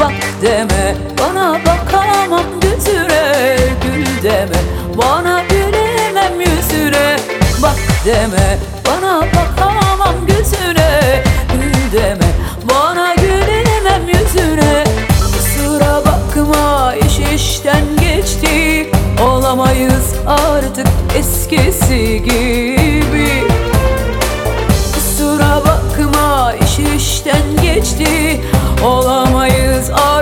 bak deme. Bana bakamam gözüne gül deme. Bana gülemem yüzüne bak deme. Bana bakamam gözüne gül deme. Bana gülemem yüzüne Kusura bakma iş işten geçti. Olamayız artık eskisi gibi. Kusura bakma iş işten geçti. Oh. all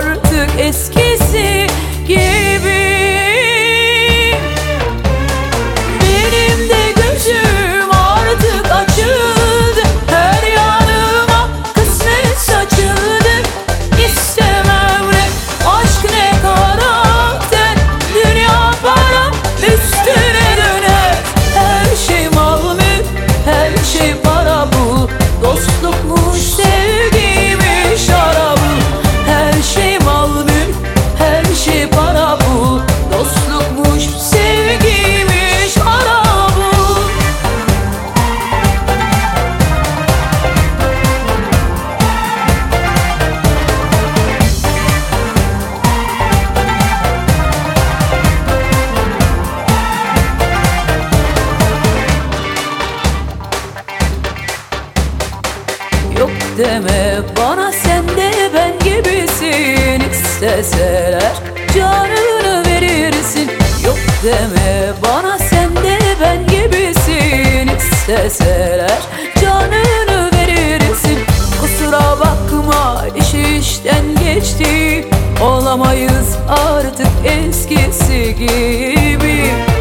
deme. Bana sen de ben gibisin. İsteseler canını verirsin. Yok deme. Bana sen de ben gibisin. İsteseler canını verirsin. Kusura bakma işi işten geçti. Olamayız artık eskisi gibi.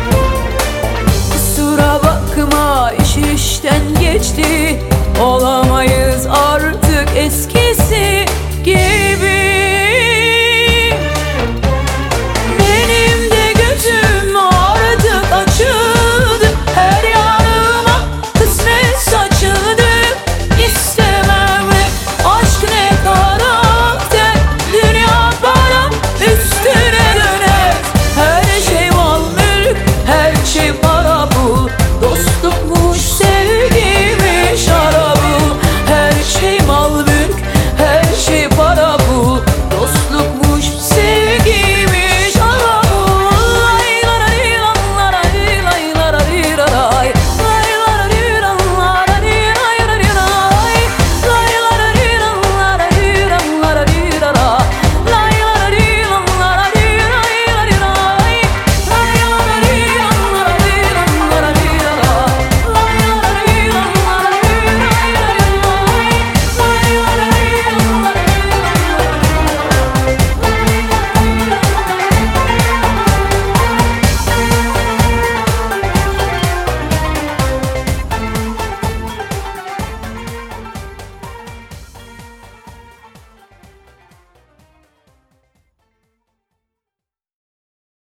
Yeah.